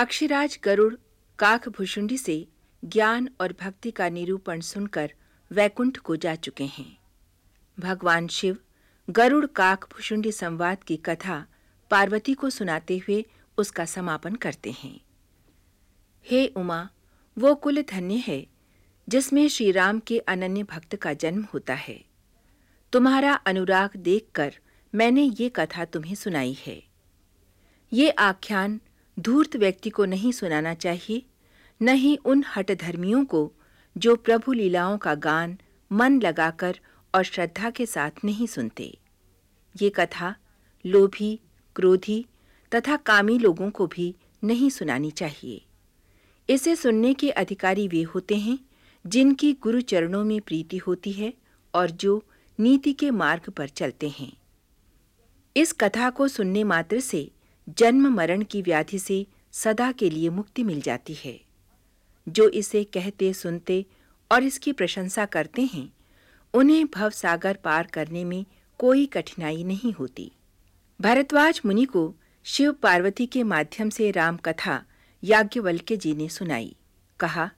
पक्षीराज गरुड़ काक भुषुंडी से ज्ञान और भक्ति का निरूपण सुनकर वैकुंठ को जा चुके हैं। भगवान शिव गरुड़ काक भुषुंडी संवाद की कथा पार्वती को सुनाते हुए उसका समापन करते हैं। हे उमा, वो कुल धन्य है जिसमें श्री राम के अनन्य भक्त का जन्म होता है। तुम्हारा अनुराग देखकर मैंने ये कथा तुम्हें सुनाई है। ये आख्यान धूर्त व्यक्ति को नहीं सुनाना चाहिए, न ही उन हटधर्मियों को, जो प्रभु लीलाओं का गान, मन लगाकर और श्रद्धा के साथ नहीं सुनते। ये कथा लोभी, क्रोधी तथा कामी लोगों को भी नहीं सुनानी चाहिए। इसे सुनने के अधिकारी वे होते हैं, जिनकी गुरु चरणों में प्रीति होती है और जो नीति के मार्ग पर चलते हैं। इस कथा को सुनने मात्र से जन्म मरण की व्याधि से सदा के लिए मुक्ति मिल जाती है। जो इसे कहते, सुनते और इसकी प्रशंसा करते हैं, उन्हें भव सागर पार करने में कोई कठिनाई नहीं होती। भरद्वाज मुनि को शिव पार्वती के माध्यम से राम कथा याज्ञवल्क्य जी ने सुनाई। कहा,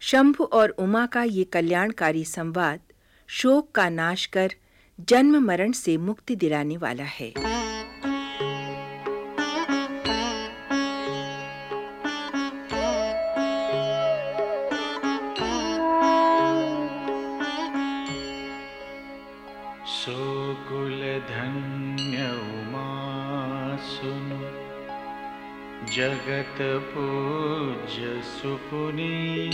शंभु और उमा का ये कल्याणकारी संवाद शोक का नाश कर जन्म मरण से मुक्ति दिलाने वाला है। सोकुल धन्य उमा सुनु जगत पूज्य सुपुनीत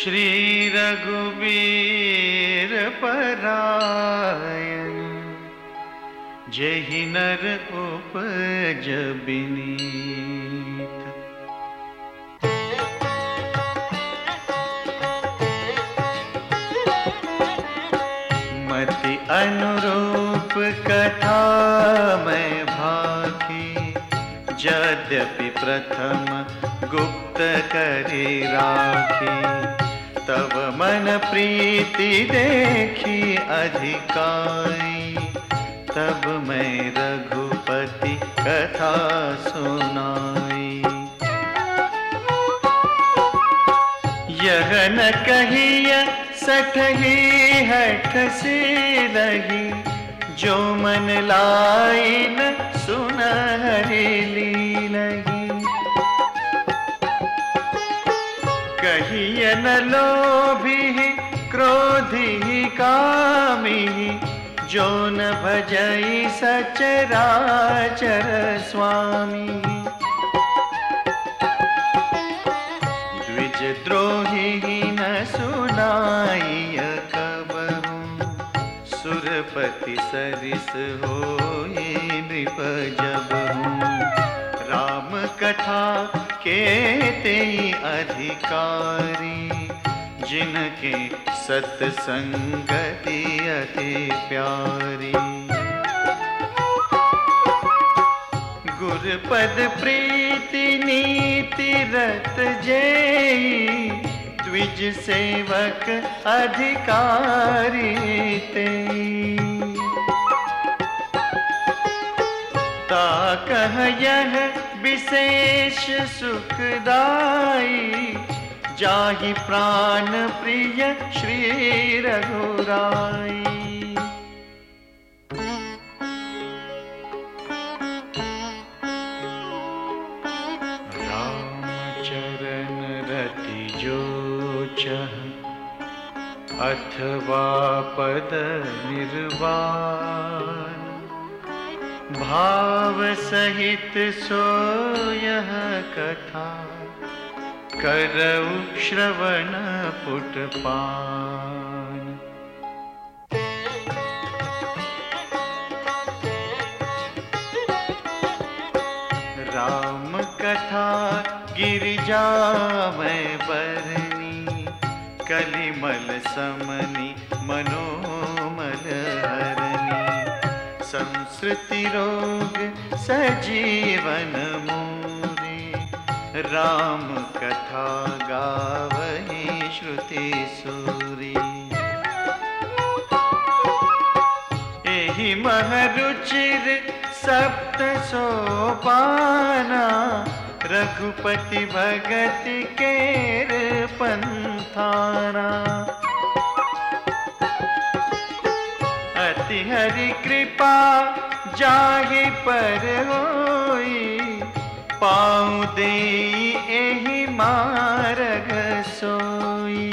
श्री रघुबीर परायण जहि नर उपज अनुरूप कथा मैं भाकी यद्यपि प्रथम गुप्त करी राखी तब मन प्रीति देखी अधिकारी तब मैं रघुपति कथा सुनाई। यह न कहिय सठही हठ से लगी, जो मन लाई न सुनहरी लगी कहिय न लोभी क्रोधी कामी जो न भजई सचराचर स्वामी सरिस हो नृप जब राम कथा के ते अधिकारी, जिनके सत्संगति अति प्यारी। गुरपद प्रीति नीति रत जेई, द्विज सेवक अधिकारी ते ता कह यह विशेष सुखदाई। जाहि प्राण प्रिय श्री रघुराई। अथवा पद निर्वाण। भाव सहित सो यह कथा। करऊ श्रवण पुट पान। राम कथा गिरिजा में बरनी, कलिमल समनी, मनोमल हरनी। संस्कृति रोग, सजीवन मूरे। राम कथा गावही श्रुति सूरी। एहि महरुचिर सप्त सोपाना। रघुपति भगत केर पंथाना अति हरि कृपा जाहि पर होई पाऊ दे एहि मारग सोई।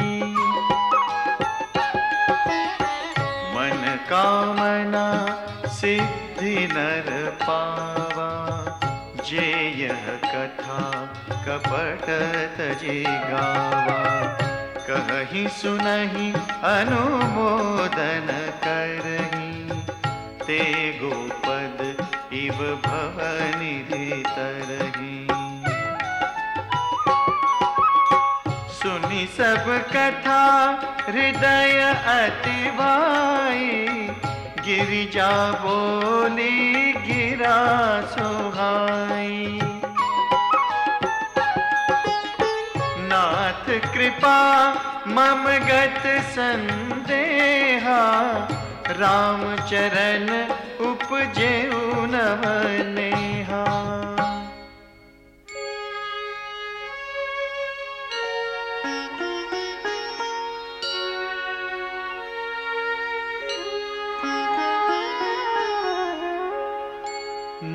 मन कामना सिद्धि नर पावा, जे यह कथा कपट तजे गावा। कहीं सुनहि अनुमोदन करही, ते गोपद इव भवनिधि तरही सुनि सब कथा, हृदय अति भाई। गिरिजा बोली गिरा सुहाई। नाथ कृपा मम गत संदेहा। राम चरण उपजे नवनेहा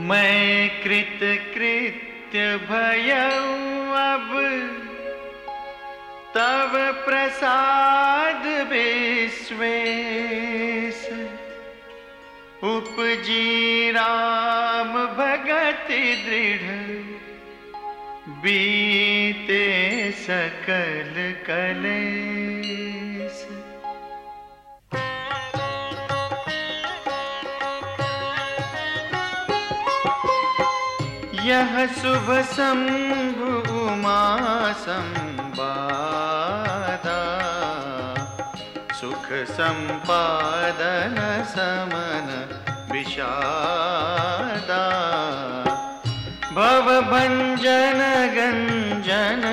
मैं कृत कृत्य भय अब तब प्रसाद विश्वेश। उपजी राम भगति दृढ़ बीते सकल कलेश। यह शुभ शंभु उमा संवादा संपादन समन विषादा। भव भंजन गंजन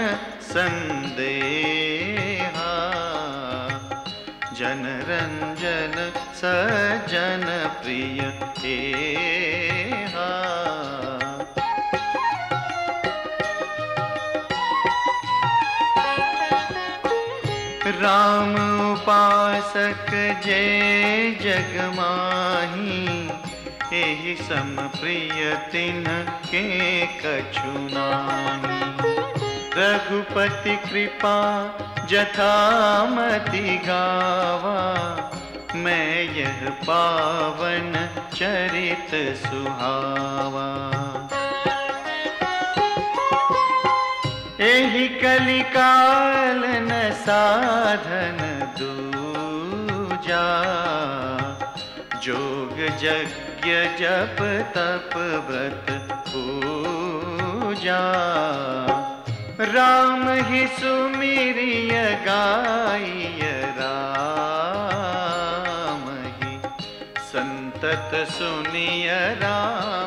संदेहा। जनरंजन सजन प्रिय एहा राम उपासक जय माही, एहि सम प्रिय तिन के कछु नाही रघुपति कृपा जथामति गावा, मैं यह पावन चरित सुहावा। एहि कलिकाल न साधन दूजा। जोग यज्ञ जप तप व्रत पूजा। राम ही सुमिरिय गाय राम ही। संतत सुनिय राम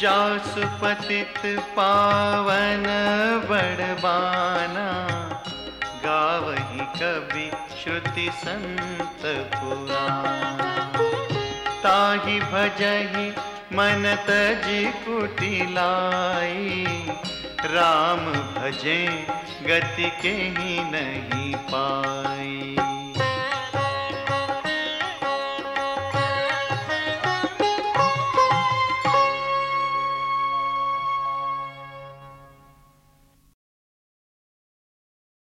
जासु पतित पावन बड़बाना, गावही कवि श्रुति संत पुराण ताहि भजहि मन तजी कुटिलाई राम भजे गति के ही नहीं पाई।